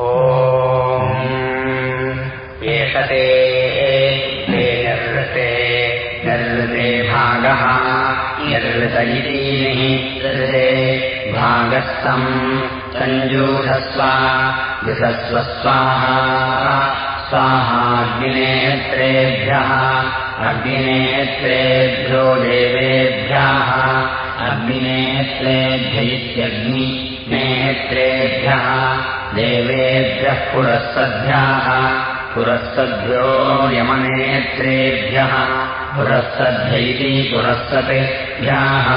ओ एषते ते निर्वृते निर्वृते भागः निर्वृत इति भागस्तम् सञ्जूषस्व विषस्व स्वाहा स्वाहाग्निनेत्रेभ्यः अग्निनेत्रेभ्यो देवेभ्यः। अग्निनेत्रेभ्य इत्यग्निनेत्रेभ्यः देवेभ्यः पुरःसद्भ्याः पुरःसद्भ्यो यमनेत्रेभ्यः। पुरःसद्भ्य इति पुरःसतेभ्याः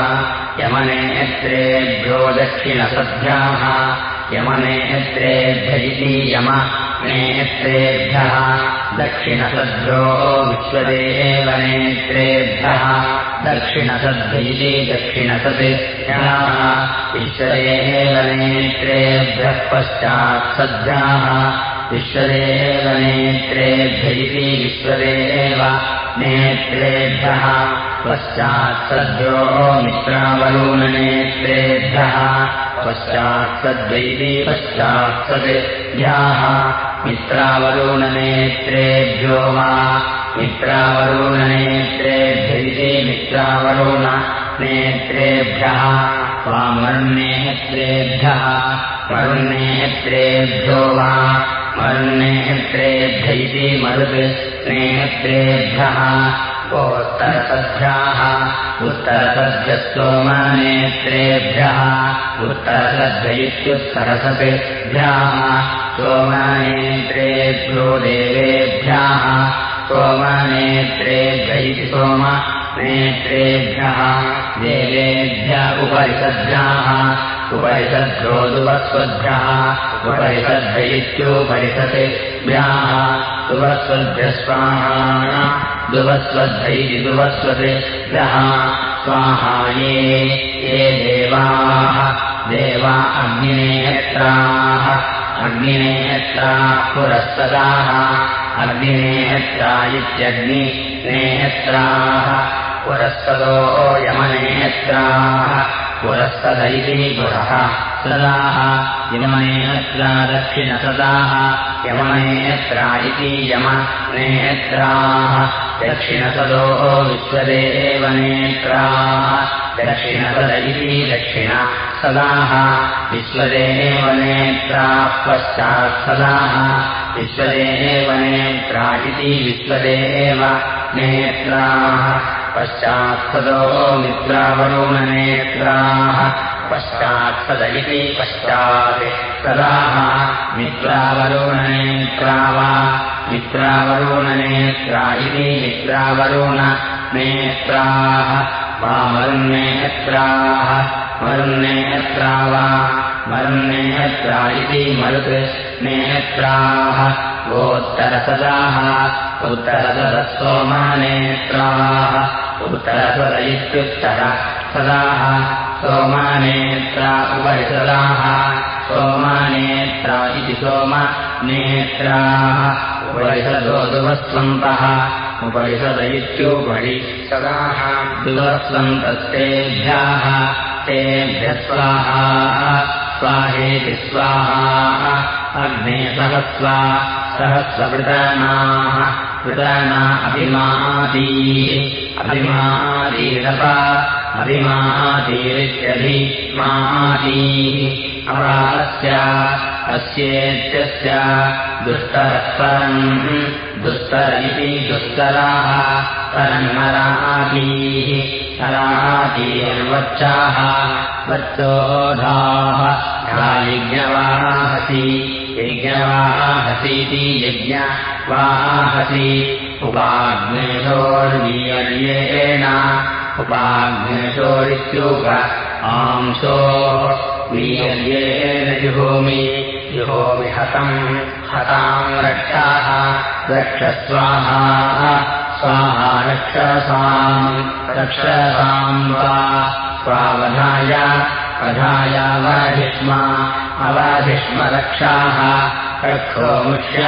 यमनेत्रेभ्यो दक्षिणसद्भ्याः। यमनेत्रेभ्य इति यम नेत्रेभ्यः दक्षिणसद्भ्यो विश्वदेव नेत्रेभ्यः दक्षिणसद्भैति दक्षिणसद्भ्यः विश्वदेव नेत्रेभ्यः पश्चात्सद्भ्याः विश्वदेव नेत्रेभ्यैति विश्वदेव नेत्रेभ्यः पश्चात्सद्भ्यो मित्रावरूणनेत्रेभ्यः पश्चात्सद्वैति पश्चात्सद्भ्याः मित्रावरुणनेत्रेभ्यो वा मित्रावरुणनेत्रेभ्यैति मित्रावरुण नेत्रेभ्यः। वामरुन्नेत्रेभ्यः। मरुन्नेत्रेभ्यो वा मरुन्नेत्रेभ्यैति मरुत् नेत्रेभ्यः। उत्तरसद्भ्याः उत्तरसद्भ्यस्तोमनेत्रेभ्यः उत्तरसद्भ्यैत्युत्तरसद्भ्याः सोमनेत्रेभ्यो देवेभ्यः सोमनेत्रेभ्यैति सोम नेत्रेभ्यः देवेभ्य उपरिषद्भ्याः उपरिषद्भ्यो दुवस्वद्भ्यः उपरिषद्भैत्योपरिषतेभ्याः दुवस्वद्भ्यः स्वाहा दुवस्वद्भैति दुवस्वतेभ्यः स्वाहा ये ये देवाः देवा अग्निनेत्राः अग्निनेत्राः पुरस्तदाः अग्निनेत्रा इत्यग्निनेत्राः पुरस्तदो यमनेत्राः पुरस्तदैति पुरः सदाः यमनेत्रा दक्षिणसदाः यमनेत्रा इति यमनेत्राः दक्षिणसदो विश्वदेव नेत्राः दक्षिणसद इति दक्षिण सदाः। विश्वदेव नेत्राः पश्चात्सदाः। विश्वदेव नेत्रा इति विश्वदेव नेत्राः। पश्चात्सदो मित्रावरुणनेत्राः पश्चात्सद इति पश्चात् सदाः। मित्रावरुणनेत्रा वा मित्रावरुणनेत्रा इति मित्रावरुणनेत्राः वा मरुन्नेत्राः मरुन्नेत्रा वा मरुन्नेत्रा इति मरुत् नेत्राः गोत्तरसदाः उत्तरसदसोमानेत्राः उत्तरसद इत्युत्तर सदाः सोमानेत्रा उपरिसदाः सोमानेत्रा इति सोमनेत्राः उपरिषदो दुवस्वन्तः उपरिषद इत्युपरि सदाः दुवस्वन्तस्तेभ्यः तेभ्यः स्वाहा स्वाहेति स्वाहा अग्ने सहस्वा सहस्रवृतानाः वृताना अभिमादीः अभिमादीरप अभिमादीरित्यभिमादीः अवास्य अस्येत्यस्य दुष्टरस्परम् दुष्टर इति दुष्कराः परन्मरादीः करादीर्वच्चाः वच्चोधाः यज्ञवाहसि यज्ञवाहसीति यज्ञवाहसि। उपाग्नेशोर्वीयर्येण उपाग्नेशोरित्युप आंशो वीयर्येण जुहोमि। जुहोमि हतम् हताम् रक्षाः रक्षस्वाहा स्वाहा रक्षसाम् रक्षसाम् वा स्वावधाय वधायावधिष्मा अवधिष्मरक्षाः रक्षोमुष्य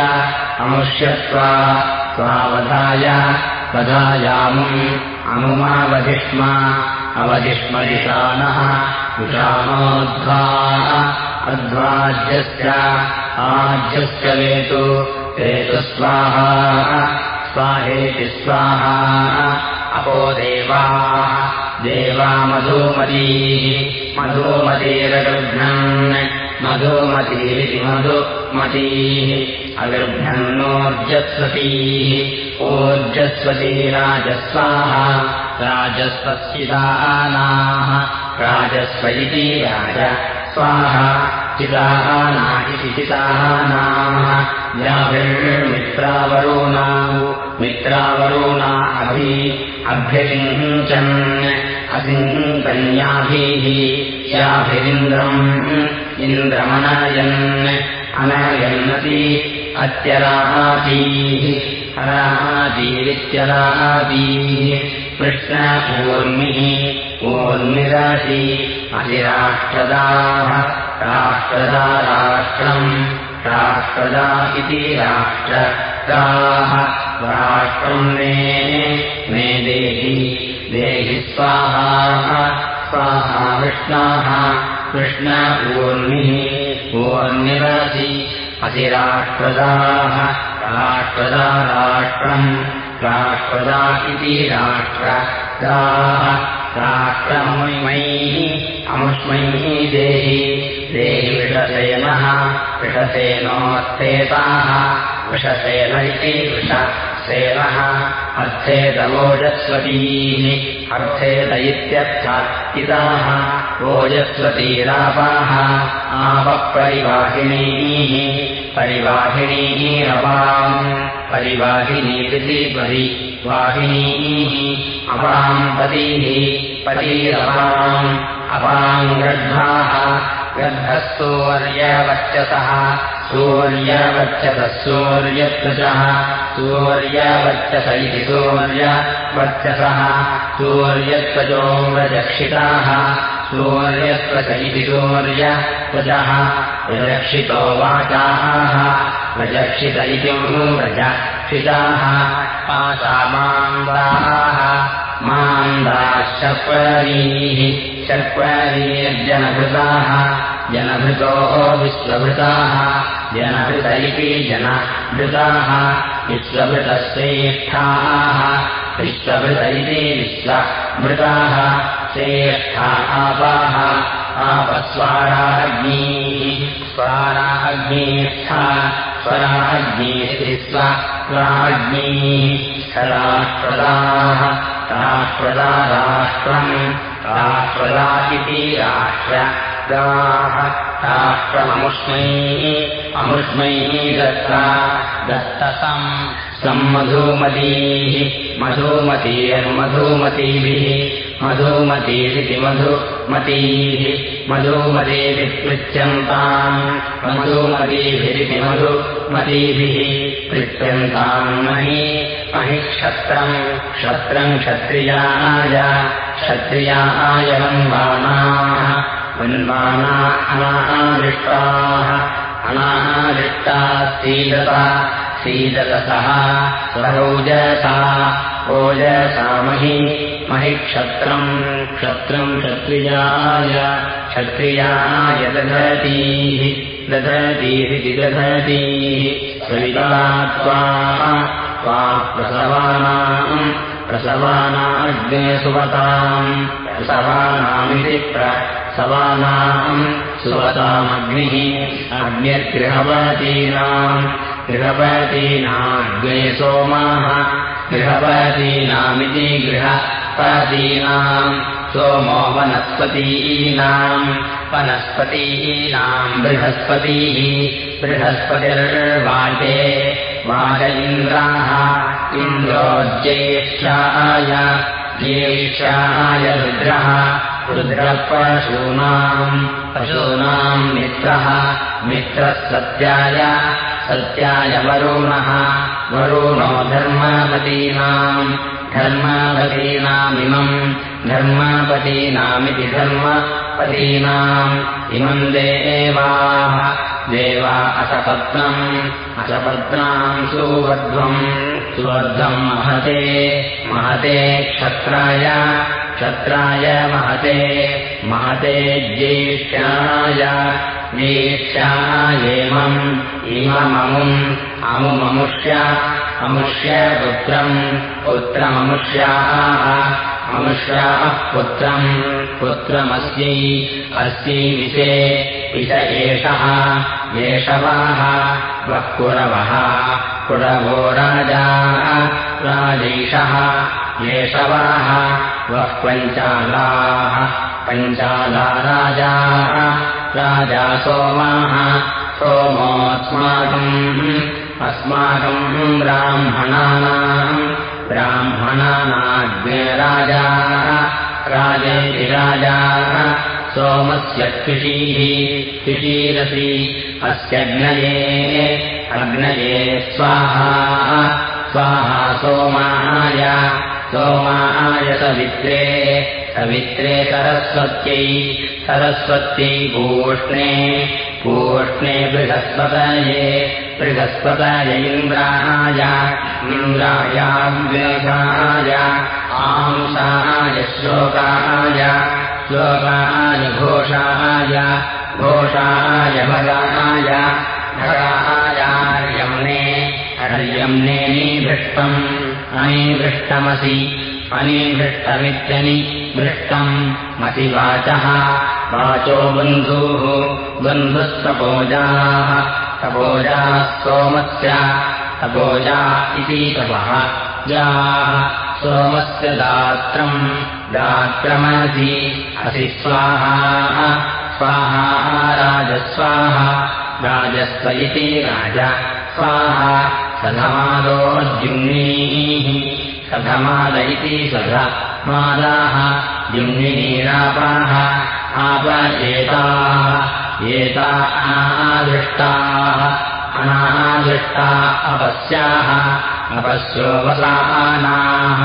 अमुष्यत्वा स्वावधाय वधायामुम् अमुमावधिष्मा अवधिष्मदिशानः विषाणोद्धा अध्वाज्यस्य आज्यस्य वेतु वेतु स्वाहा स्वाहेति स्वाहा अपो देवाः देवा मधुमतीः मधुमतीरगृह्णन् मधुमतीरिति मधुमतीः अगर्भ्यन्नोर्जस्वतीः ओर्जस्वती राजस्वाः राजस्वचिदानाः राजस्व इति राज स्वाहा चिदाना इति चिदानाः याभिर्मित्रावरोणा मित्रावरोणा अभि अभ्यसिञ्चन् असिञ्चन्याभिः याभिरिन्द्रम् इन्द्रमनयन् अनयन्नति अत्यराहातीः अराहातीरित्यराहातीः कृष्णपूर्मिः ऊर्मिराशि अधिराष्ट्रदाः राष्ट्रदा राष्ट्रम् राष्ट्रदा इति राष्ट्रदाः। राष्ट्रम् मे मे देहि देहि स्वाहा स्वाहा कृष्णाः कृष्णपूर्मिः ऊर्मिराशि अधिराष्ट्रदाः राष्ट्रदा राष्ट्रम् राष्ट्रदा इति राष्ट्रदाः राष्ट्रमयिमैः अमुष्मैः देहि देहि विषसेनः विषसेनोऽर्थेताः विषसेन इति वृषसेनः अर्थेतवोजस्वतीः अर्थेत इत्यर्थ इताः ओजस्वतीरापाः आपपरिवाहिणीः परिवाहिणीरपाम् परिवाहिनीरिति परिवाहिनीः अपाम् पतीः पतीरपाम् अपाम् गर्भाः गर्भस्तूर्यवर्चसः सूर्यवर्चसः सूर्यत्वचः सूर्यवर्चस इति सूर्यवर्चसः सूर्यत्वचोव्रजक्षिताः सूर्यत्वच इति सूर्यत्वचः विरक्षितो वाचाः व्रजक्षित इति व्रजक्षिताः पाशामान्दाः मान्दाश्चक्वरीः चक्वरीर्जनभृताः जनभृतोः विश्वभृताः जनभृत इति जनभृताः विश्वभृतश्रेष्ठाः इति विश्वभृताः श्रेष्ठा आपाः आपस्वाराग्नीः स्वाराग्नीष्ठा स्वराग्नीति स्वाग्नीः राष्ट्रदाः राष्ट्रदा राष्ट्रम् राष्ट्रदा इति राष्ट्रदाः राष्ट्रममुष्मैः अमुष्मैः दत्ता दत्तसम् सम्मधूमतीः मधूमतीर्मधूमतीभिः मधूमतीरिति मधुमतीः मधूमतीभिः पृच्छन्ताम् मधूमतीभिरिति मधुमतीभिः पृच्छन्ताम् महि महि क्षत्रम् क्षत्रम् क्षत्रियाय क्षत्रियाय वन्वानाः वन्वाना अनादृष्टाः अनादृष्टाः सीदता सीदतसः सरोजसा ओजसामहि महि क्षत्रम् क्षत्रम् क्षत्रियाय क्षत्रियाय दधतीः दधतीरिति दधतीः। सविता त्वा त्वा प्रसवानाम् प्रसवानाग्ने सुवताम् प्रसवानामिति प्रसवानाम् सुवतामग्निः अग्निर्गृहवतीनाम् गृहपतीनाग्ने सोमाः गृहपतीनामिति गृहपतीनाम् सोमो वनस्पतीनाम् वनस्पतीनाम् बृहस्पतिः बृहस्पतिर्वाचे वाच इन्द्राः इन्द्रो ज्येष्ठाय ज्येष्ठाय रुद्रः रुद्रपशूनाम् पशूनाम् मित्रः मित्रः सत्याय सत्याय वरुणः वरुणो धर्मापतीनाम् धर्मापतीनामिमम् धर्मापतीनामिति धर्मपतीनाम् इमम् देवाः देवा असपत्नम् असपत्नाम् सुवर्ध्वम् सुवर्धम् महते महते क्षत्राय क्षत्राय महते महते ज्येष्ठाय ज्येष्ठायेमम् इमममुम् अमुममुष्य अमुष्य पुत्रम् पुत्रममुष्याः मनुष्याः पुत्रम् पुत्रमस्यै अस्यै विषे विष एषः येषवाः वः कुरवः कुरवो राजाः राजैषः येषवाः वः पञ्चालाः पञ्चाला राजाः राजा सोमाः सोमोऽस्माकम् अस्माकम् ब्राह्मणानाम् ब्राह्मणानाग्नेराजाः राजेति राजाः सोमस्य कृषीः कृषीरसि अस्यग्नये अग्नये स्वाहा स्वाहा सोमाय सोमाय सवित्रे सवित्रे सरस्वत्यै। सरस्वत्यै भूष्णे। पूष्णे बृहस्पतये। बृहस्पतय इन्द्राय। इन्द्रायाग्वेषाय आंसाय श्लोकाय। श्लोकाय घोषाय। घोषाय भगाय। भगायार्यम्ने अर्यम्ने नीभृष्टम् अनीभृष्टमसि अनीभृष्टमित्यनि भृष्टम् मसि वाचः वाचो बन्धुः बन्धुस्तपोजाः तपोजाः सोमस्य तपोजा इति तपः। जाः सोमस्य दात्रम् दात्रमसि असि स्वाहा स्वाहा राजस्वाहा राजस्व इति राज। स्वाहा सधमादोद्युम्नीः सधमाद इति सध मादाः द्युम्नीरापाः आप एताः एता अनादृष्टाः अनादृष्टा अपस्याः। अपस्यो वसानाः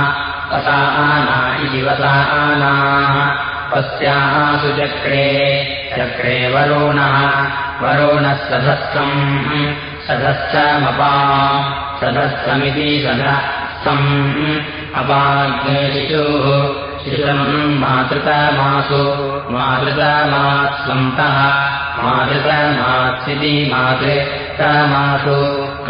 वसाना इति वसानाः पस्याः सुचक्रे। चक्रे वरुणः। वरुणः सधस्थम् सधस्थमपा सधस्थमिति सधस्थम् अपाग्नेशिशुः शिशुम् मातृतमासु। मातृतमास्वन्तः मातृतमात्सिति मातृतमासु।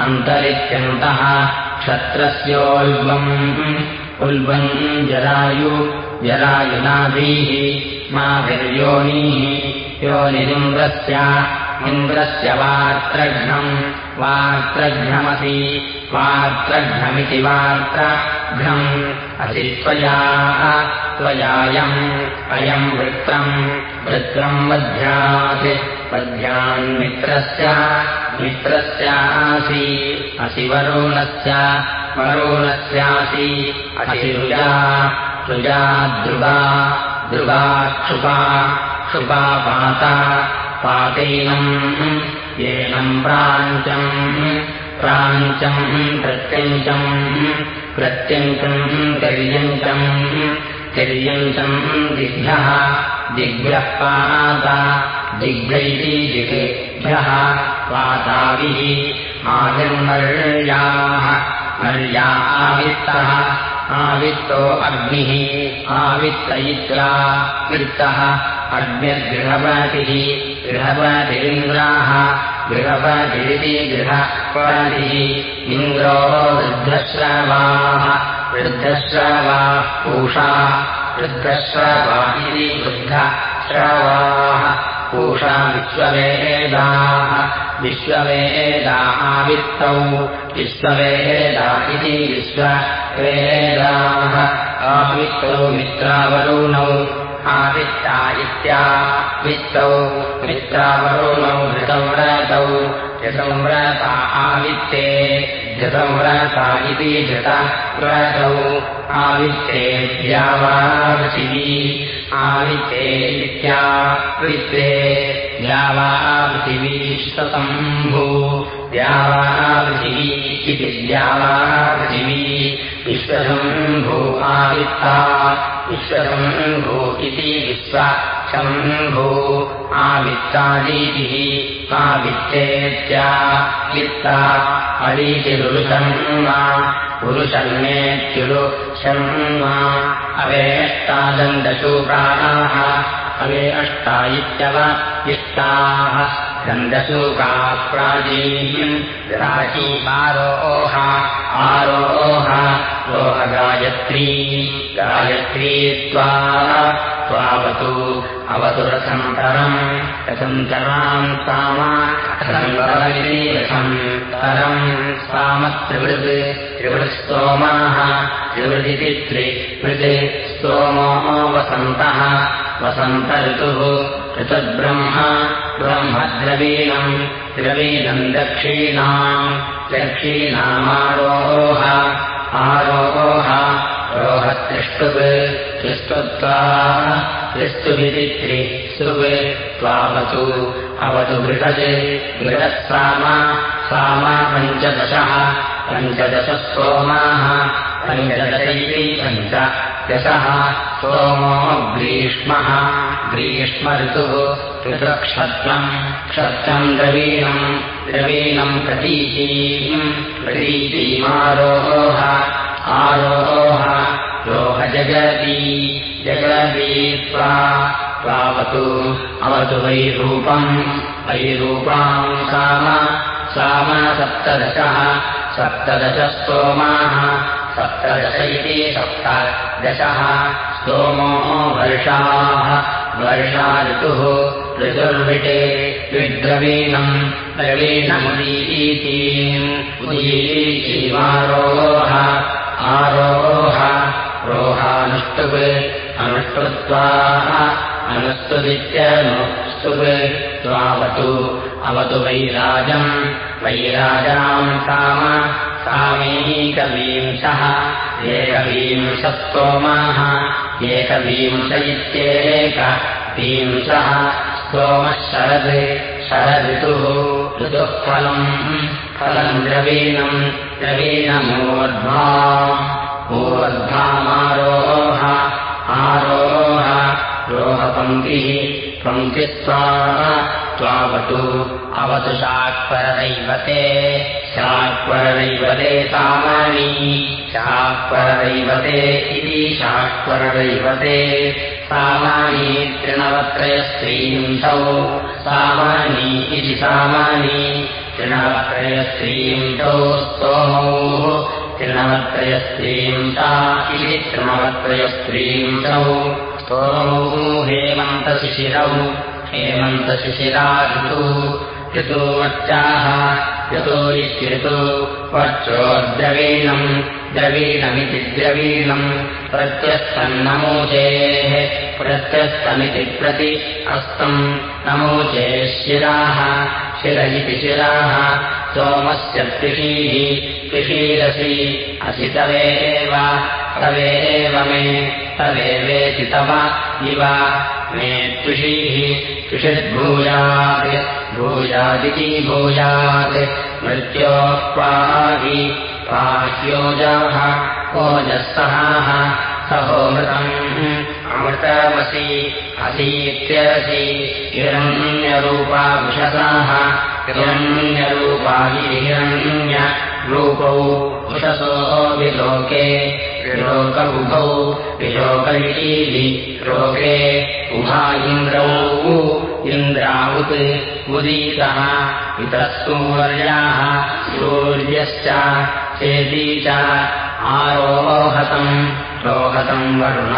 अन्तरित्यन्तः। क्षत्रस्योल्बम् उल्बम् जरायु जरायुनाभिः माभिर्योनिः योनिरिन्द्रस्य इन्द्रस्य वार्त्रघ्नम् वार्त्रघ्नमसि वार्त्रघ्नमिति वार्त्रघ्नम् असि त्वया त्वयायम् अयम् वृत्तम् वृत्रम् वध्यात् वध्यान्मित्रस्य मित्रस्यासि असि वरुणस्य रुजा रुजा ध्रुवा ध्रुवा क्षुपा क्षुपा पाता पातैनम् येनम् प्राञ्चम् प्राञ्चम् प्रत्यञ्चम् प्रत्यञ्चम् तिर्यञ्चम् तिर्यञ्चम् दिग्भ्यः दिग्भ्यः पाता दिग्भ्यैति दिग्भ्यः पाताभिः आदिर्मर्याः मर्या आवित्तः आवित्तो अग्निः आवित्त इत्या वित्तः अग्निर्गृहपतिः गृहपतिरिन्द्राः गृहपतिरिति गृहपतिः इन्द्रो वृद्धश्रवाः वृद्धश्रवाः पूषा वृद्धश्रवा इति वृद्धश्रवाः पूषा विश्ववेदाः विश्ववेदा आवित्तौ विश्ववेदा इति विश्ववेदाः। आवित्तौ मित्रावरुणौ आवित्ता इत्या वित्तौ मित्रावरुणौ धृतव्रतौ धृतव्रता आवित्ते धृतव्रता इति धृतव्रतौ आवित्ते द्यावापृथिवी आवित्ते इत्यावित्ते द्यावापृथिवी शतम्भू द्यावापृथिवी इति द्यावापृथिवी विश्वशम्भू आवित्ता विश्वशम्भू इति विश्वशम्भू आवित्तादीतिः आवित्तेत्या वित्ता अदीतिरुषम् पुरुषन्नेत्युलु शर्मा अवेष्टादन्दशूकाः अवे अष्टा इत्यव इष्टाः गन्दशूका प्राचीम् प्राचीमारोह आरोह रोहगायत्री गायत्री त्वा त्वावतु अवतु रसन्तरम् रसन्तराम् सामरम् तरम् सामत्रिवृत् त्रिवृत्स्तोमाः त्रिवृदिति त्रिवृत् स्तोमो वसन्तः वसन्त ऋतुः ऋतद्ब्रह्म ब्रह्मद्रवीणम् द्रवीणम् दक्षिणाम् दक्षिणामारोह आरोह रोहत्रिष्टुप् त्रिष्टुत्वा त्रिष्टुभिति त्रिष्टुप् त्वावतु अवतु बृहत् बृहत्साम साम पञ्चदशः पञ्चदश सोमाः पञ्चदशैः पञ्च दशः सोमो ग्रीष्मः। ग्रीष्मऋतुः ऋतुक्षत्रम् क्षत्रम् द्रवीणम्। द्रवीणम् प्रतीचीम्। प्रतीचीमारोह। आरोह। रोहजगती जगती। त्वा। त्वावतु। अवतु वैरूपम्। वैरूपाम् साम। साम सप्तदशः। सप्तदश स्तोमाः सप्तदश इति सप्तदशः स्तोमो वर्षाः। वर्षा ऋतुः ऋतुर्विटे विद्रवीणम् द्रवीणमुदीतीम् उदीचीमारोह आरोह रोहानुष्टुप् अनुष्टुत्वा अनुस्तुदित्यनुस्तुप् त्वावतु अवतु वैराजम्। वैराजाम् साम सामैकवींशः एकवींशस्तोमाः एकवींश इत्येक वींशः स्तोमः शरद् शरदृतुः ऋतुः फलम् फलम् द्रवीणम् द्रवीणमूर्ध्वा ऊर्ध्वामारोह आरोह रोहपङ्क्तिः पङ्क्तित्वा त्वावतु अवतु शाक्परदैवते शाक्परदैवते सामानी। शाक्परदैवते इति शाक्परदैवते सामानी तृणवत्रयस्त्रींशौ सामानी इति सामानी। तृणवत्रयस्त्रींशौ स्तोमौ तृणवत्रयस्त्रींशा इति तृणवत्रयस्त्रींशौ स्तोमौ हेमन्तशिशिरौ। हेमन्तशिशिरा ऋतुः ऋतोवच्चाः यतो इत्यतु वच्चो द्रवीणम् द्रवीणमिति द्रवीणम् प्रत्यस्थन्नमोचेः प्रत्यस्थमिति प्रति अस्तम्। नमोचे शिराः शिर इति शिराः सोमस्य कृषीः कृषीरसि असि तवेव तवेव मे तवेवेति तव इव मे तुषीः तुषिर्भूयात् भूयादिति भूयात् मृत्योः पाहि पाह्योजाः ओजःसहाः सहोमृतम् अमृतमसि असीत्यसि हिरण्यरूपा विशसाः हिरण्यरूपा हिरण्यरूपौ उषसो विलोके विलोकबुभौ विलोकैली लोके उभा इन्द्रौ इन्द्रावुत् उदीतः इतः सूर्याः सूर्यश्च चेती च आरोहतम् रोहतम् वरुण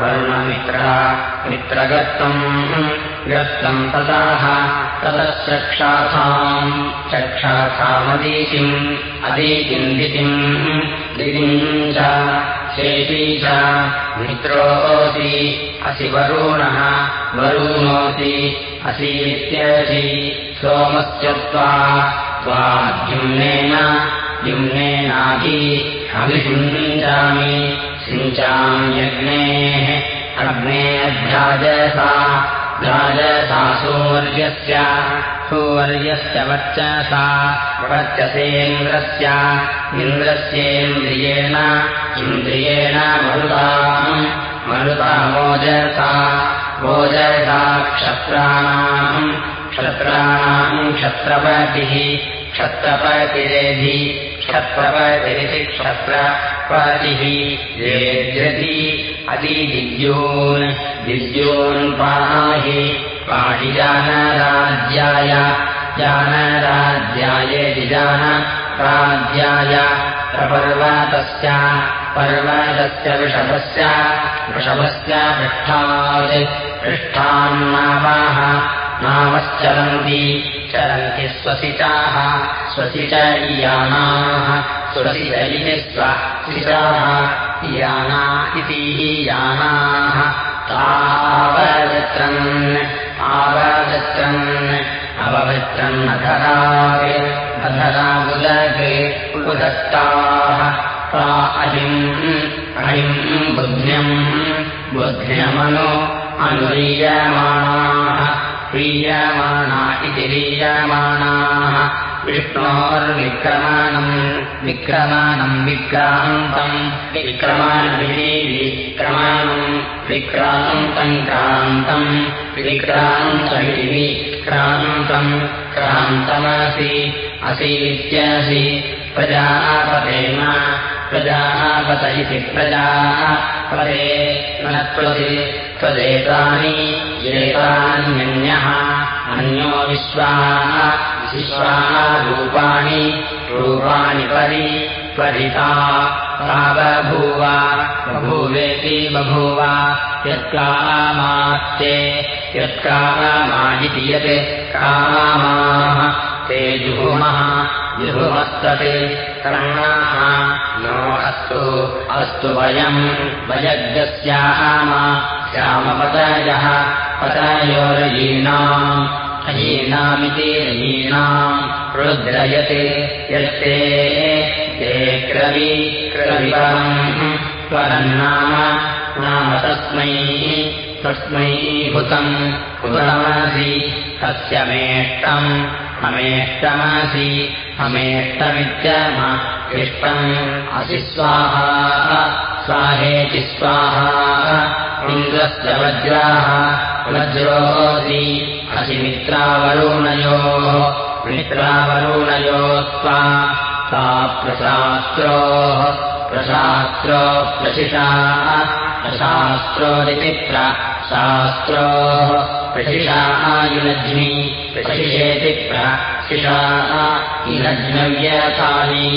वरुणमित्रा मित्रगत्तम् गत्तम् तताः ततः चक्षाथाम् चक्षाथामदीतिम् अदीतिम् दितिम् दितिम् च शेती च मित्रोऽसि असि वरुणः वरुणोऽसि असीत्यसि सोमस्य त्वा त्वाद्युम्नेन द्युम्नेनादि अभिषुञ्चामि सिञ्चाम्यग्नेः अग्नेऽभ्याजसा सूर्यस्य। सूर्यस्य वर्चसा। वर्चसेन्द्रस्य इन्द्रस्येन्द्रियेण। इन्द्रियेण मरुताम् मरुतामोजसा ओजसा क्षत्राणाम्। क्षत्राणाम् क्षत्रपतिः। क्षत्रपतिरेधि क्षत्रपतिरिति क्षत्रपतिः येद्यति अतिदिद्योन् दिद्योन् पाहि पाहि जानराज्याय जानराज्यायेति जान राज्याय प्रपर्वतस्य पर्वतस्य वृषभस्य वृषभस्य पृष्ठात् पृष्ठान्नावाः नामश्चरन्ति चरन्ति स्वसिचाः स्वसिचयानाः स्वसिच इति स्वसिचाः याना इति यानाः। तावत्रन् आवगत्रन् अववृत्रन् अधरागे अधराबुदगे उदत्ताः। ता अहिम्। अहिम् बुद्ध्यम्। बुद्ध्यमनु अनुरीयमाणाः प्रीयमाणा इति रीयमाणाः विष्णोर्विक्रमाणम् विक्रमाणम् विक्रान्तम् विक्रमाणमिति विक्रमाणम् विक्रान्तम् क्रान्तम् विक्रान्तमिति विक्रान्तम् क्रान्तमसि असीत्यसि प्रजापतेन प्रजापत इति प्रजापते न त्वसि त्वदेतानि एतान्यन्यः अन्यो विश्वाः विश्वाः रूपाणि परि सा बभूव बभूवेति बभूव यत्कामास्ते यत्कामाजिति यत् कामाः ते जुहुमः जुहुमस्तते कर्णाः। नो अस्तु अस्तु वयम् वयज्ञस्याम श्यामपतयः पतयोरयीणाम् अयीनामिति रयीणाम् रुद्रयते यत्ते। ते क्रवि क्रविवरम् त्वरन्नाम नाम तस्मै तस्मै भूतम् हुतमसि तस्य मेष्टम् अमेष्टमसि अमेष्टमित्यम इष्टम् असि स्वाहा स्वाहेति स्वाहा इन्द्रस्य वज्राः वज्रोऽसि असि मित्रावरुणयोः मित्रावरुणयो त्वा सा प्रशास्त्रोः प्रशास्त्रो प्रशिषाः प्रशास्त्रोदिति प्रशास्त्रोः प्रशिषाः युनज्मि प्रशिषेति प्रशिषाः युनज्ञव्यथाली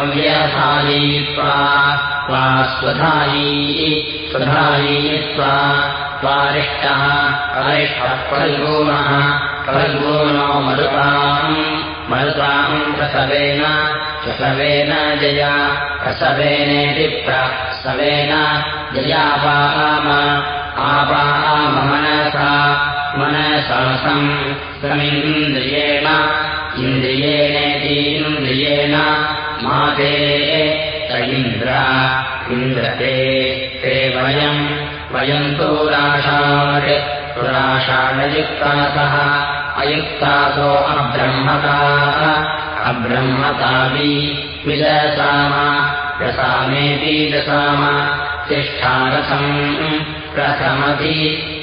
अव्यथाली त्वा त्वा स्वधायी स्वधायी त्वा त्वारिष्टः अरिष्टः फल्गूनः फल्गूनो मरुताम् मरुताम् प्रसवेन प्रसवेन जया प्रसवेनेति प्रसवेन जयापाम आपाम मनसा मनसासम् समिन्द्रियेण इन्द्रियेणेतीन्द्रियेण माते स इन्द्र इन्द्रते ते वयम् वयम् तु राषाड् राषाडयुक्तासः अयुक्तासो अब्रह्मताः। अब्रह्मतापि विदसाम रसामेति दसाम तिष्ठारथम् प्रथमति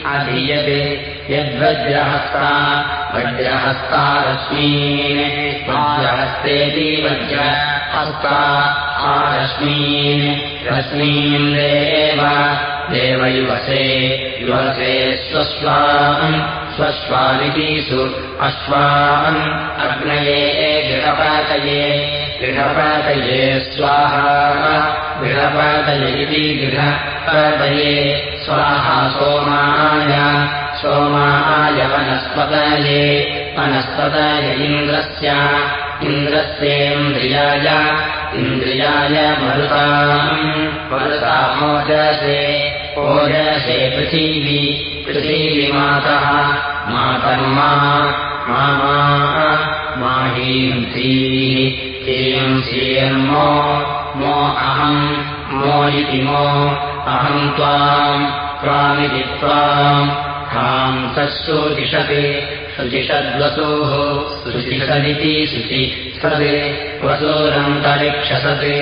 अधीयते यद्वज्रहस्ता वज्रहस्ता रश्मीन् वज्रहस्तेति वज्रहस्ता आरश्मीन् रश्मीन् देव देवयुवसे युवसे स्वस्वान् स्वस्वानितीषु अश्वान् अग्नये गृहपातये गृहपातये स्वाहा गृहपातय इति गृहपातये स्वाहा सोमाय सोमाय वनस्पतये वनस्पतय इन्द्रस्य इन्द्रस्येन्द्रियाय इन्द्रियाय मरुताम्। मरुतामोजसे ओजसे पृथिवी पृथिवीमातः मातर्मा मामा माहींसीः हींसीर्मो मो अहम् मो इति मो अहम् त्वाम् त्वामिति त्वाम्। हाम् सश्रुतिषते शुचिषद्वसोः शुचिषदिति शुचि सदे वसोरन्तरिक्षसते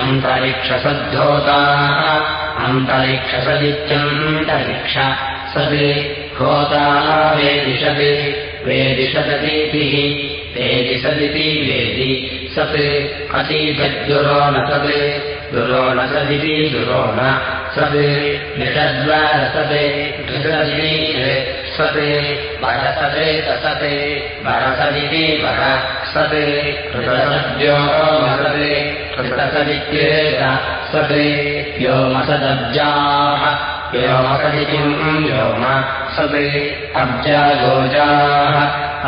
अन्तरिक्षसद्धोताः अन्तरिक्षसदित्यन्तरिक्ष सदे होता वेदिषते वेदि सदतीतिः वेदि सत् अतीतद्दुरो न सत् दुरो न सदिति दुरो न सत् निषद्वारसते घृसदिति सत् वरसते तसते वरसदिति वर सत् कृतसद्यो वसते कृतसदित्येत सत् व्योमसदब्जाः व्योमसदितिम् व्योम सत् अब्जा गोजाः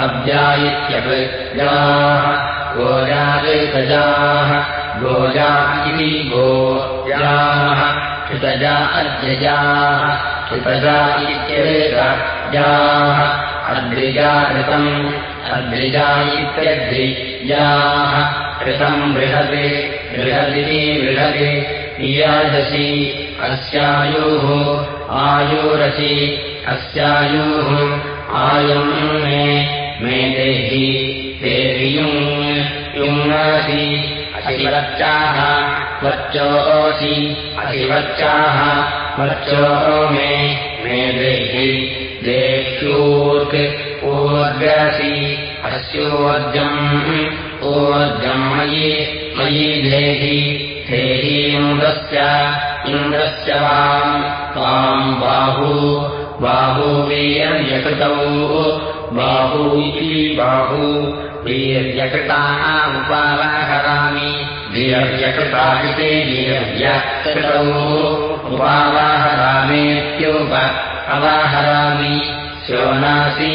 अब्जा इत्यब्जाः गोजागजाः गोजा इति गोजाः कृतजा अद्यजाः कृतजा इत्येतजाः अद्रिजाकृतम् अद्रिजा इत्यद्रिजाः कृतम् बृहते बृहदिति बृहति इयादसि अस्यायुः आयुरसि अस्यायुः आयुम् मे मे देहि देहियुम् युङ्सि असिवच्चाः वच्चोऽसि असिवच्चाः वच्चो मे मे देहि देह्यूर्क् ऊर्गसि अस्योर्जम् ऊर्जम् मयि मयि देहि देहि इन्द्रस्य वाम् त्वाम् बाहू बाहू वीर्यकृतौ बाहू इति बाहू वीर्यकृतामुपावाहरामि वीर्यकृता इति वीर्यकृतौ उपावाहरामेत्युप अवाहरामि। श्योनासि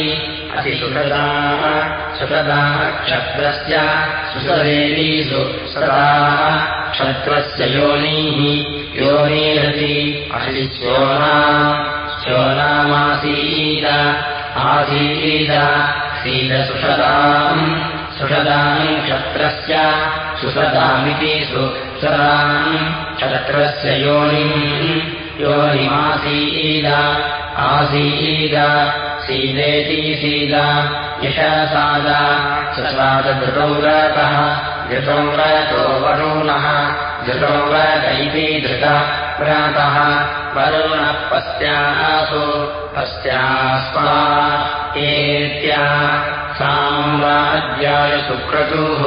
अतिसुषदाः सुषदाः क्षत्रस्य सुसदेवीषु सदाः क्षत्रस्य योनीः योनीरति अशिश्योना श्योनामासीद आसीद सीदसुषदाम् सुषदाम् क्षत्रस्य सुषदामिति सुसदाम् क्षत्रस्य योनिम्। योनिमासीद आसीद सीदेति सीद यशसाद ससादधृतौव्रतः धृतौव्रतो वरुणः धृतौव्रत इति धृत व्रतः वरुणः पस्यासु पस्यास्मा एत्या साम्राज्याय सुक्रतुः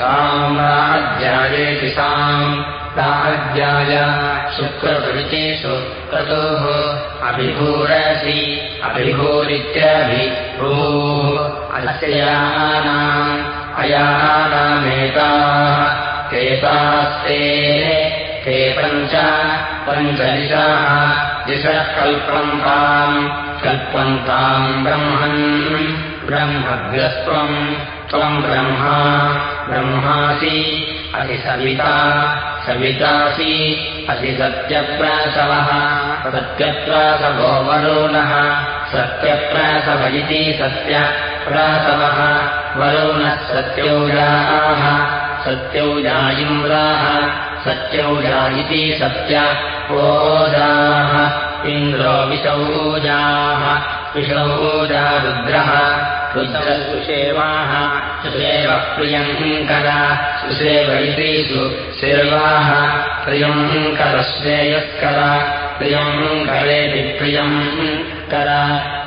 साम्राज्यायेति साम् राज्याय शुक्रतुरिति सुक्रतुः अभिभूरसि अभिभूरित्यभिभूः अस्यानाम् अयानामेताः एतास्ते ते पञ्च पञ्चदिशाः दिशः कल्पन्ताम् कल्पन्ताम् ब्रह्मन् ब्रह्मग्रस्त्वम् त्वम् ब्रह्मा ब्रह्मासि अधिसविता सवितासि अधिसत्यप्रासवः सत्यप्रासवो वरुणः सत्यप्रासव इति सत्यप्रासवः वरुणः सत्यौजाः सत्यौजा इन्द्राः सत्यौजा इति सत्य ओजाः इन्द्रो विषौजाः विषौजा रुद्रः रुद्रसुषेवाः सुसेवः प्रियङ्कर सुसेव इति सुसेवाः प्रियङ्करश्रेयस्कर प्रियङ्करेति प्रियम् कर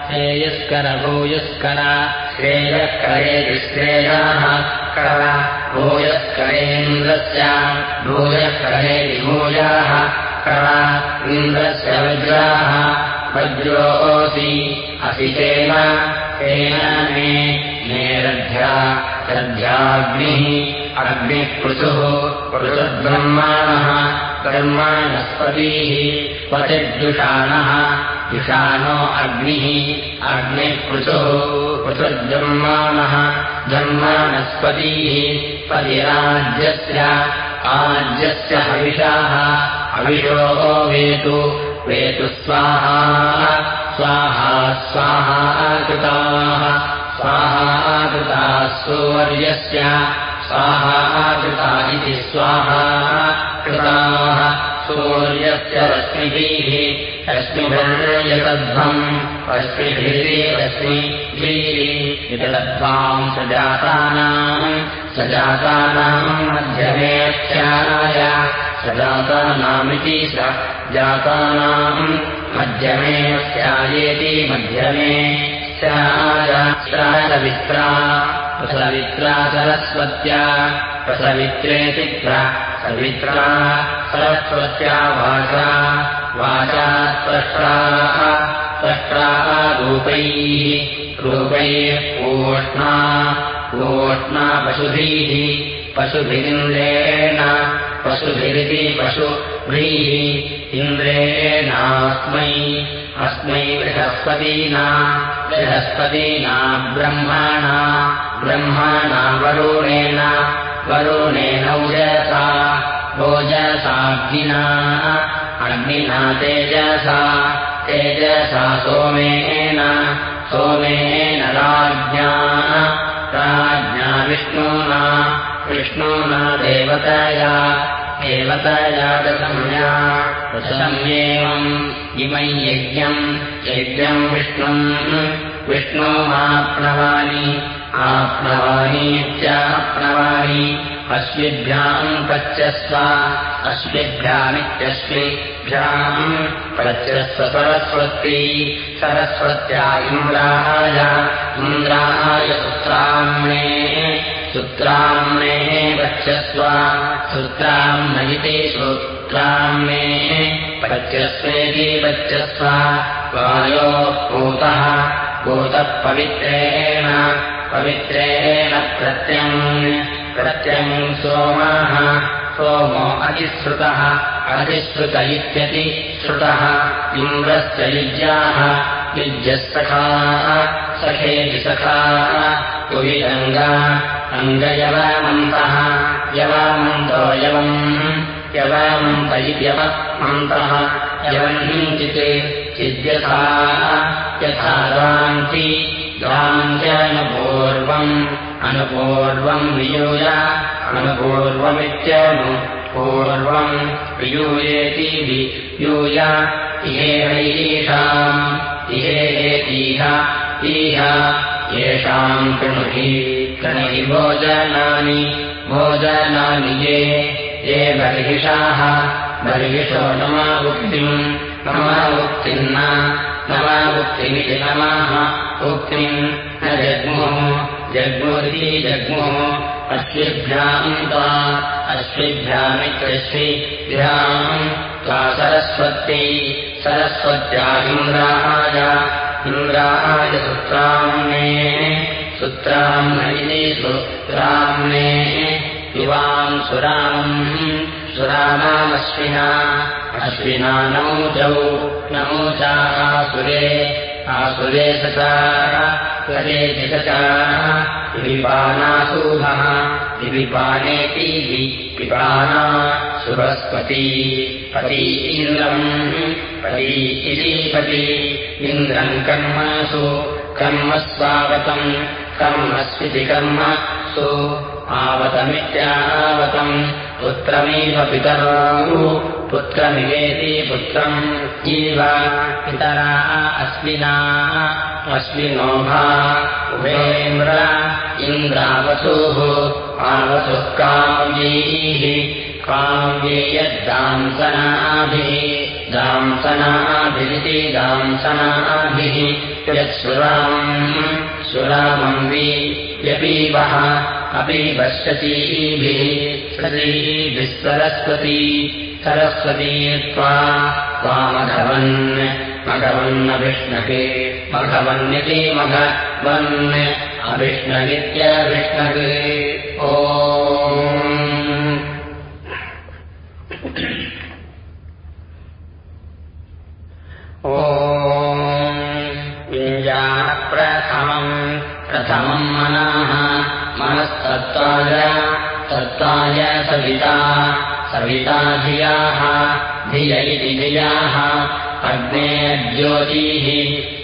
श्रेयस्कर भूयस्कर श्रेयःकरेति श्रेयाः कर भूयःकरेन्द्रस्य भूयःकरेति भूयाः कर इन्द्रस्य वज्राः वज्रोऽसि असि तेन तेन मे मे रध्या रध्याग्निः अग्निः पृथुः पृथुर्ब्रह्माणः ब्रह्माणस्पतीः पतिर्जुषाणः जुषाणो अग्निः अग्निः पृथुः पृथुर्जन्माणः जन्माणस्पतीः पतिराज्यस्य आज्यस्य हविषाः अविषो वेतु वेतु स्वाहा स्वाहा स्वाहा कृताः स्वाहा कृताः सूर्यस्य स्वाहा कृता इति स्वाहा कृताः सूर्यस्य रश्मिभिः रश्मिभिर्यतध्वम् रश्मिभिः रश्मिभिः यतध्वाम् सजातानाम् सजातानाम् मध्यमेख्याय सजातानामिति स जातानाम् मध्यमे स्यायेति मध्यमे सवित्रा सवित्रा सरस्वत्या प्रसवित्रेति सवित्रा सरस्वत्या वाचा वाचा स्पष्टाः स्पष्टाः रूपैः रूपैः ओष्णा ओष्णा पशुभिः पशुभिरिन्द्रेण पशुभिरिति पशुभिः इन्द्रेणास्मै अस्मै बृहस्पतीना बृहस्पतीना ब्रह्मणा ब्रह्मणा वरुणेन वरुणेन उजसा ओजसाग्निना अग्निना तेजसा तेजसा सोमेन सोमेन राज्ञा राज्ञा विष्णुना विष्णुना देवतया देवतया दशम्या दशम्येवम् इमै यज्ञम् यज्ञम् विष्णुम् विष्णुमाप्नवानि आप्नवानीत्याप्नवानि अश्विभ्याम् पच्यस्व अश्विभ्यामित्यश्विभ्याम् पच्यस्व सरस्वती सरस्वत्या इन्द्राय इन्द्राय पुत्राम्णे सुत्राम्णे पच्यस्व सुत्राम्न इति सूत्राम्णे पच्यस्वेति पच्यस्व वायो पूतः पूतः पवित्रेण पवित्रेण प्रत्यम् प्रत्यम् सोमः सोमो अधिश्रुत इत्यति श्रुतः इन्द्रस्य युज्याः सखेति सखाः कुविरङ्गा अङ्गयवामन्तः यवामन्तो यवम् यवामन्त इत्यवमन्तः यवञ्चित् चिद्यथा यथा द्वान्ति द्वान्त्यनुपूर्वम् अनुपूर्वम् वियूय अनुपूर्वमित्यनु पूर्वम् वियूयेति वियूय इहेवैषाम् इहेतीह इह येषाम् कृणुहि कृणि भोजनानि भोजनानि ये ये बर्हिषाः बर्हिषो नमावुक्तिम् नमावुक्तिम् नमावुक्तिमिति नमः उक्तिम् न जग्मुः जग्मुरिति जग्मुः अश्विभ्याम् त्वा अश्विभ्यामित्यश्विभ्याम् त्वा सरस्वत्यै सरस्वत्या इन्द्राय इन्द्राय सुत्राम्न इति सुत्राम्ने युवाम् सुरामम् सुरामामश्विना अश्विना नमोजौ नमोचाः सरेति सचार विपानासूभः विपानेति पिपाना सुरस्पती पति इन्द्रम् पति इति पति इन्द्रम् कर्मसु कर्मस्वागतम् कर्मस्विति कर्मसु आवतमित्यावतम् पुत्रमेव पितरो पुत्रमिवेति पुत्रम् जीव पितरा अस्मिना। अस्मिनोभा उभेन्द्र इन्द्रावसुः आवसुः काव्यैः। यद्दांसनाभिः दांसनाभिरिति दांसनाभिः। यत्सुराम् सुरामम् वि व्यपीवः अपि पश्यतीभिः सतीभिः सरस्वती सरस्वती त्वा त्वामघवन् मघवन्नभिष्णके मघवन्निति मघवन् अभिष्णगित्यभिष्णके। ओ विञ्जानप्रथमम् प्रथमम् मनः मनस्तत्त्वाय तत्त्वाय सविता सविता धियाः इति धियाः। अग्नेज्योतिः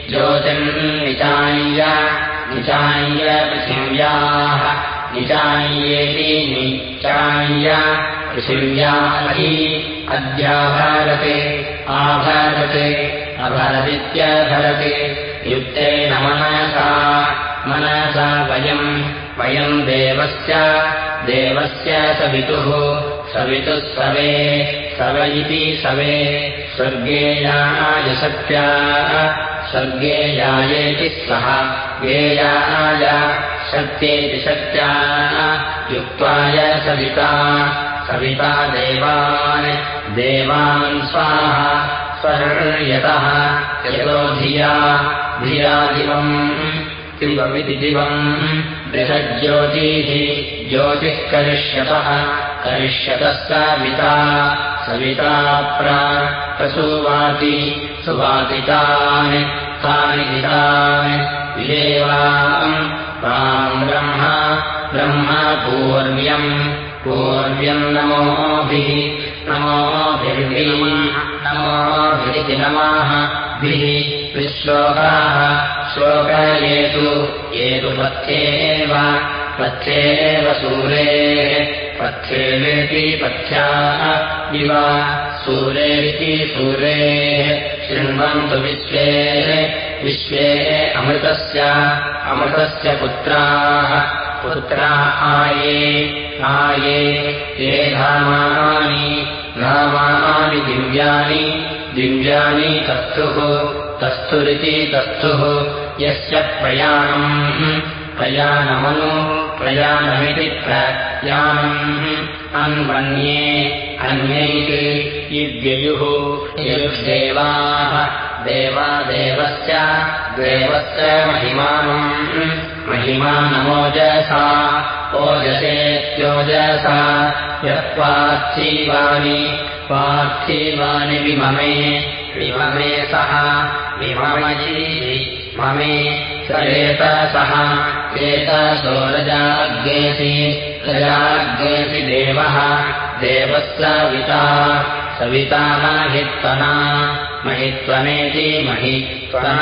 ज्योतिर्निचाय्य निचाय्य पृथिव्याः। निचाय्येति निचाय्य पृथिव्याहि अद्याभरते आभरते अभरदित्यभरते। युक्तेन मनसा मनसा वयम् वयम् देवस्य देवस्य सवितुः सवितुः सवे सव इति सवे। स्वर्गेयाय सत्या स्वर्गेयायेति सः। गेयाय शक्त्येति शक्त्या युक्त्वाय सविता सविता देवान् देवान् स्वाहा स्वर्यतः। यतो धिया धिया दिवम् दिवमिति दिवम् बृहज्योतिः ज्योतिः करिष्यतः करिष्यतः सविता सविता प्रसूवाति सुवातितान् तानि हितान् विदेवाम् ब्रह्म ब्रह्म पूर्व्यम् पूर्व्यम् नमोभिः नमोभिरिति नमः भिः विश्लोकाः श्लोकयेतु ये तु पथ्येव पथ्येव सूरेः। पथ्येवेति पथ्याः इव सूरेरिति सूरेः। शृण्वन्तु विश्वे विश्वे अमृतस्य अमृतस्य पुत्राः। पुत्रा आये आये ये धामानि धामानि दिव्यानि दिव्यानि तस्थुः तस्थुरिति तस्थुः यस्य प्रयाणम् प्रयाणमनु प्रयाणमिति प्रयाणम् अन्वन्ये अन्यैः यद्ययुः ययुर्देवाः देवादेवस्य देवस्य महिमानम् महिमानमोजसा ओजसेत्योजसा यत्पार्थीवानि पार्थीवानि विममे विममे सः विममयी ममे स एतसः एतसो रजाग्नेसि रजाग्नेसि देवः देवः सविता सविता महित्वना। महित्वमेति महित्वना।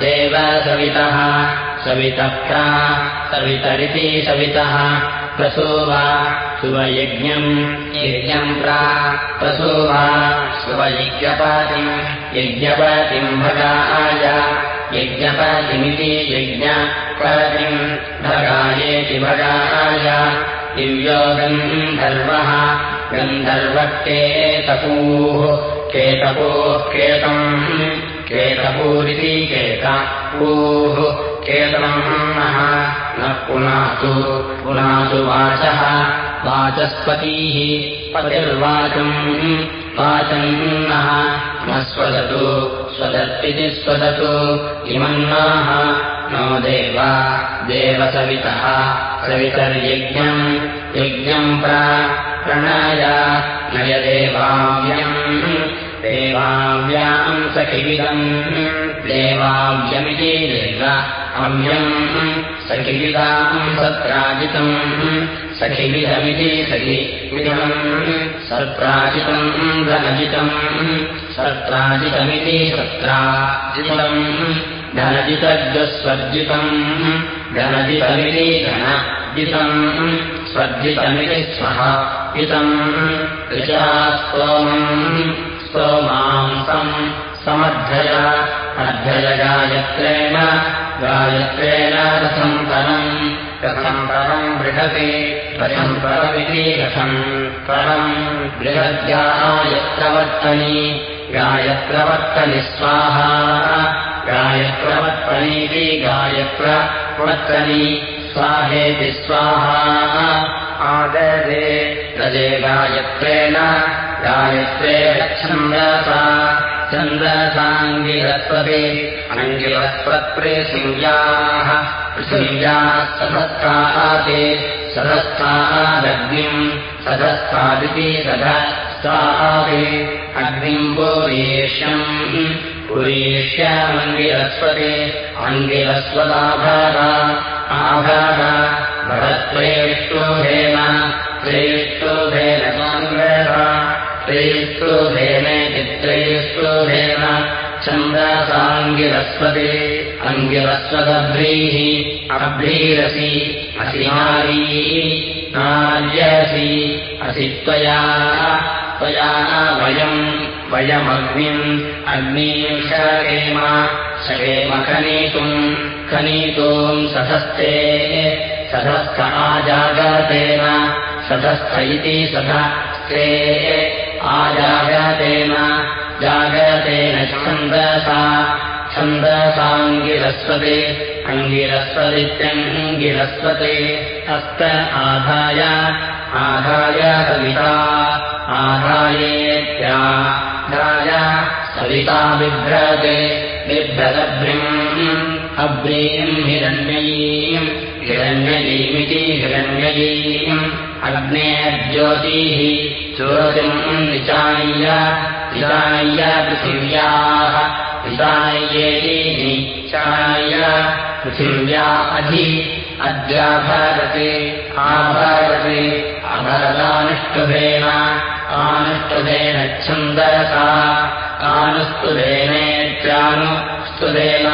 देवसवितः सवितप्रा सवितरिति सवितः। प्रसूवा सुवयज्ञम् यज्ञम् प्रा। प्रसूवा सुवयज्ञपातिम् यज्ञपतिम् भगाय यज्ञपतिमिति यज्ञपतिम् भगायेति भगाय दिव्यो गन्धर्वः गन्धर्वः केतपूः केतम् केतपूरिति केतपूः केतम् नः न पुनातु पुनातु वाचः वाचस्पतीः पतिर्वाचम् वाचम् नः न स्वदतु स्वदत्विति स्वदतु इमन्नाः नो देव देवसवितः सवितर्यज्ञम् यज्ञम् प्रणय नयदेवाव्यम् देवाव्याम् सखिविदम् देवाव्यमिति देव अव्यम् सखिविदाम् सत्राजितम् सखिविधमिति सखिविदम् सत्राजितम् धनजितम् सत्राजितमिति सत्राजितम् धनजितज्वस्वर्जितम् धनजितमिति धनजितम् स्वर्जितमिति स्वः इतम् ऋचा स्तोमम् स्तोमांसम् समर्थय अध्यय गायत्रेण गायत्रेण रथम् परम् कथम् परम् बृहति रथम् परमिति रथम् परम् बृहद्गायत्रवर्तनि गायत्रवर्तनि स्वाहा गायत्रवर्तनीति गायत्रवर्तनि स्वाहेति स्वाहा आदरे रजे गायत्रेण गायत्रे छन्दसा छन्दसाङ्गिरस्वते अङ्गिरस्वत्रे संज्ञाः पृथिव्याः सधस्ताते सधस्थादग्निम् सधस्थादिति सधस्तादे अग्निम् पुरीष्यम् पुरीष्यामङ्गिरस्वते अङ्गिरस्वदाभार आभार भरत्वेष्टोभेन त्रेष्टोभेन त्रेष्टोभेनेति त्रेष्टोभेन छन्दसाङ्गिरस्वते अङ्गिरस्वदभ्रीः अभ्रीरसि असि नारी नार्यसि असि त्वया त्वया वयम् वयमग्निम् अग्नीम् शकेम शकेम खनीतुम् खनीतोम् सधस्ते सधस्थ आजागतेन सधस्थ इति सधस्ते आजागतेन जागतेन छन्दसा छन्दसाङ्गिरस्वते अङ्गिरस्वदित्यङ्गिरस्वते हस्त आधाय आधाय सविता आधायेत्याधाय सविता बिभ्रते बिभ्रदभ्रिम् अभ्रीम् हिरण्ययीम् हिरण्ययीमिति हिरण्ययीम् अग्ने ज्योतिः ज्योतिम् निचाय्य विचाय्य पृथिव्याः विचाय्येति चाय्य पृथिव्या अधि अद्याभरते आभरते अभरतानुष्टुभेन आनुष्टुभेन छन्दसा आनुस्तुभेनेत्यानुस्तुभेन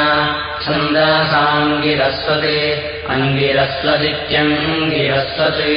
छन्दसाङ्गिरस्वते अङ्गिरस्वदित्यङ्गिरस्वते